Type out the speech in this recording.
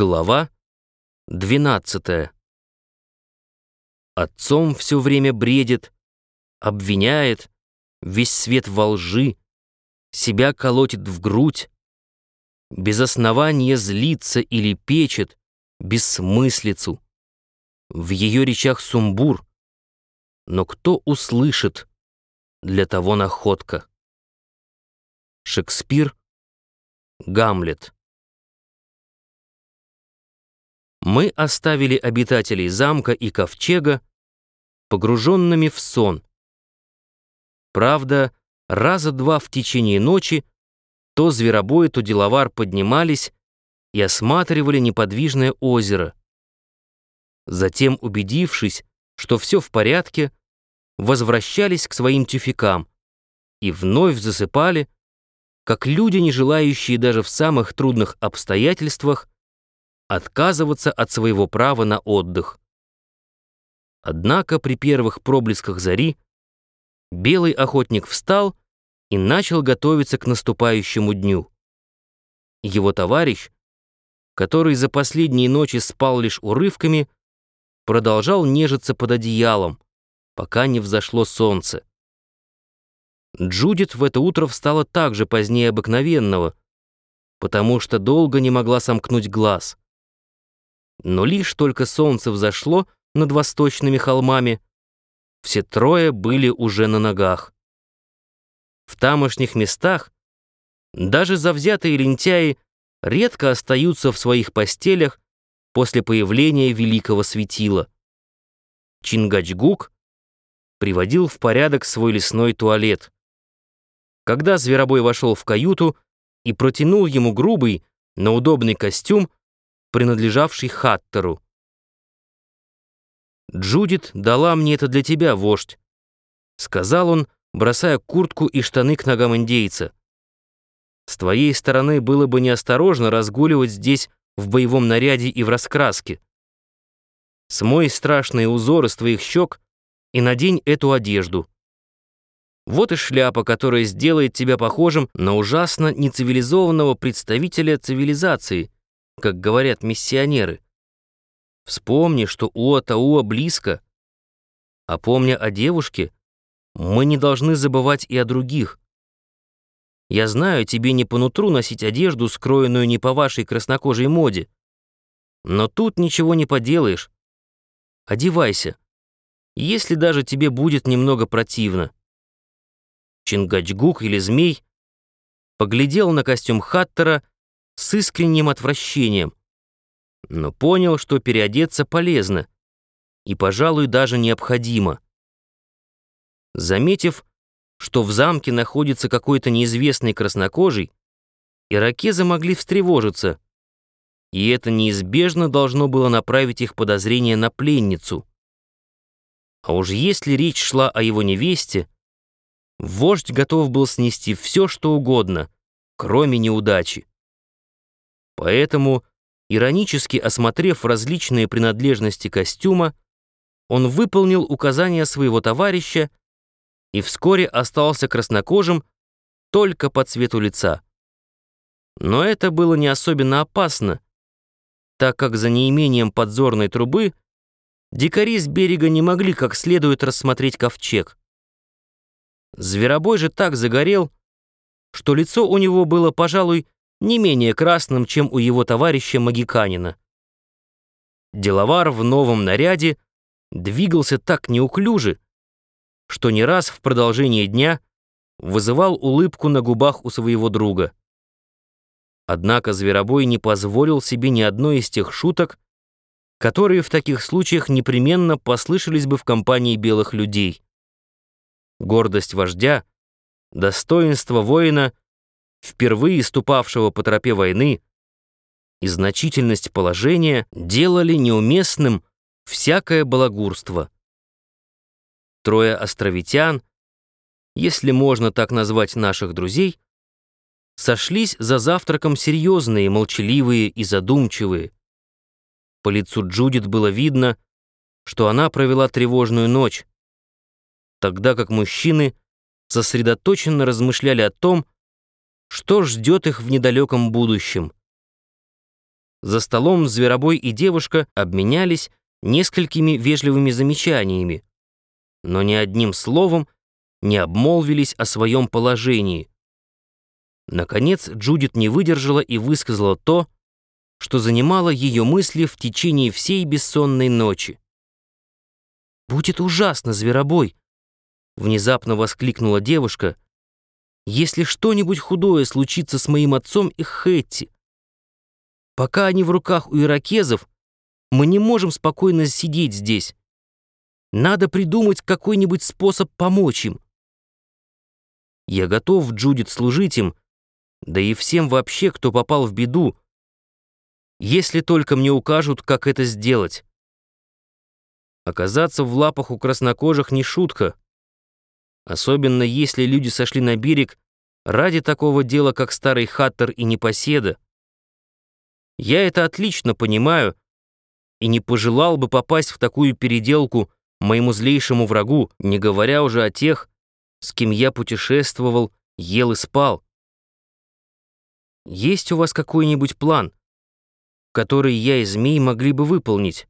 Глава 12 Отцом все время бредит, обвиняет, весь свет во лжи, себя колотит в грудь, без основания злится или печет, бессмыслицу. В ее речах сумбур, но кто услышит, для того находка. Шекспир, Гамлет. Мы оставили обитателей замка и ковчега погруженными в сон. Правда, раза два в течение ночи то зверобой, то деловар поднимались и осматривали неподвижное озеро. Затем, убедившись, что все в порядке, возвращались к своим тюфякам и вновь засыпали, как люди, не желающие даже в самых трудных обстоятельствах отказываться от своего права на отдых. Однако при первых проблесках зари белый охотник встал и начал готовиться к наступающему дню. Его товарищ, который за последние ночи спал лишь урывками, продолжал нежиться под одеялом, пока не взошло солнце. Джудит в это утро встала так же позднее обыкновенного, потому что долго не могла сомкнуть глаз. Но лишь только солнце взошло над восточными холмами, все трое были уже на ногах. В тамошних местах даже завзятые лентяи редко остаются в своих постелях после появления великого светила. Чингачгук приводил в порядок свой лесной туалет. Когда зверобой вошел в каюту и протянул ему грубый, но удобный костюм, принадлежавший Хаттеру. «Джудит дала мне это для тебя, вождь», — сказал он, бросая куртку и штаны к ногам индейца. «С твоей стороны было бы неосторожно разгуливать здесь в боевом наряде и в раскраске. Смой страшные узоры с твоих щек и надень эту одежду. Вот и шляпа, которая сделает тебя похожим на ужасно нецивилизованного представителя цивилизации — как говорят миссионеры. Вспомни, что Уа-Тауа близко. А помня о девушке, мы не должны забывать и о других. Я знаю, тебе не по нутру носить одежду, скроенную не по вашей краснокожей моде. Но тут ничего не поделаешь. Одевайся, если даже тебе будет немного противно. Чингачгук или змей поглядел на костюм Хаттера с искренним отвращением, но понял, что переодеться полезно и, пожалуй, даже необходимо. Заметив, что в замке находится какой-то неизвестный краснокожий, иракезы могли встревожиться, и это неизбежно должно было направить их подозрения на пленницу. А уж если речь шла о его невесте, вождь готов был снести все, что угодно, кроме неудачи. Поэтому, иронически осмотрев различные принадлежности костюма, он выполнил указания своего товарища и вскоре остался краснокожим только по цвету лица. Но это было не особенно опасно, так как за неимением подзорной трубы дикари с берега не могли как следует рассмотреть ковчег. Зверобой же так загорел, что лицо у него было, пожалуй, не менее красным, чем у его товарища Магиканина. Деловар в новом наряде двигался так неуклюже, что не раз в продолжении дня вызывал улыбку на губах у своего друга. Однако Зверобой не позволил себе ни одной из тех шуток, которые в таких случаях непременно послышались бы в компании белых людей. Гордость вождя, достоинство воина — впервые ступавшего по тропе войны, и значительность положения делали неуместным всякое балагурство. Трое островитян, если можно так назвать наших друзей, сошлись за завтраком серьезные, молчаливые и задумчивые. По лицу Джудит было видно, что она провела тревожную ночь, тогда как мужчины сосредоточенно размышляли о том, что ждет их в недалеком будущем. За столом Зверобой и девушка обменялись несколькими вежливыми замечаниями, но ни одним словом не обмолвились о своем положении. Наконец Джудит не выдержала и высказала то, что занимало ее мысли в течение всей бессонной ночи. «Будет ужасно, Зверобой!» — внезапно воскликнула девушка. «Если что-нибудь худое случится с моим отцом и Хэтти. Пока они в руках у иракезов, мы не можем спокойно сидеть здесь. Надо придумать какой-нибудь способ помочь им. Я готов, Джудит, служить им, да и всем вообще, кто попал в беду, если только мне укажут, как это сделать. Оказаться в лапах у краснокожих не шутка, особенно если люди сошли на берег ради такого дела, как старый хаттер и непоседа. Я это отлично понимаю и не пожелал бы попасть в такую переделку моему злейшему врагу, не говоря уже о тех, с кем я путешествовал, ел и спал. Есть у вас какой-нибудь план, который я и змей могли бы выполнить?